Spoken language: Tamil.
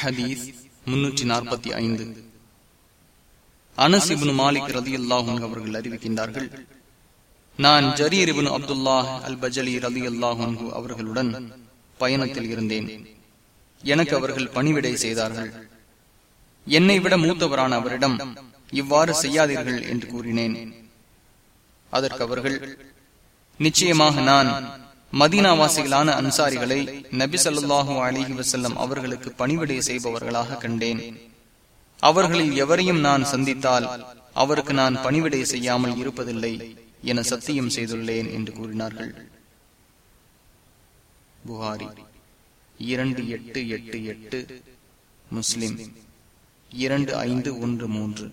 ஹதீஸ் முன்னூற்றி நாற்பத்தி ஐந்து அனசிபுன் மாலிக் ரதி அல்லாஹூன் அவர்கள் அறிவிக்கின்றார்கள் நான் Jarir ibn Abdullah al Bajali ரதி அல்லாஹூன் அவர்களுடன் பயணத்தில் இருந்தேன். எனக்கு அவர்கள் பணிவிடை செய்தார்கள். என்னை விட மூத்தவரான அவரிடம் இவ்வாறு செய்யாதீர்கள் என்று கூறினேன். அதற்கு அவர்கள் நிச்சயமாக நான் மதீனாவாசிகளான அன்சாரிகளை நபி சொல்லாஹு அலிஹி வசல்லம் அவர்களுக்கு பணிவிடை செய்பவர்களாக கண்டேன். அவர்களில் எவரையும் நான் சந்தித்தால் அவருக்கு நான் பணிவிடை செய்யாமல் இருப்பதில்லை என சத்தியம் செய்துள்ளேன் என்று கூறினார்கள். புகாரி இரண்டு எட்டு எட்டு எட்டு முஸ்லிம் இரண்டு ஐந்து ஒன்று மூன்று.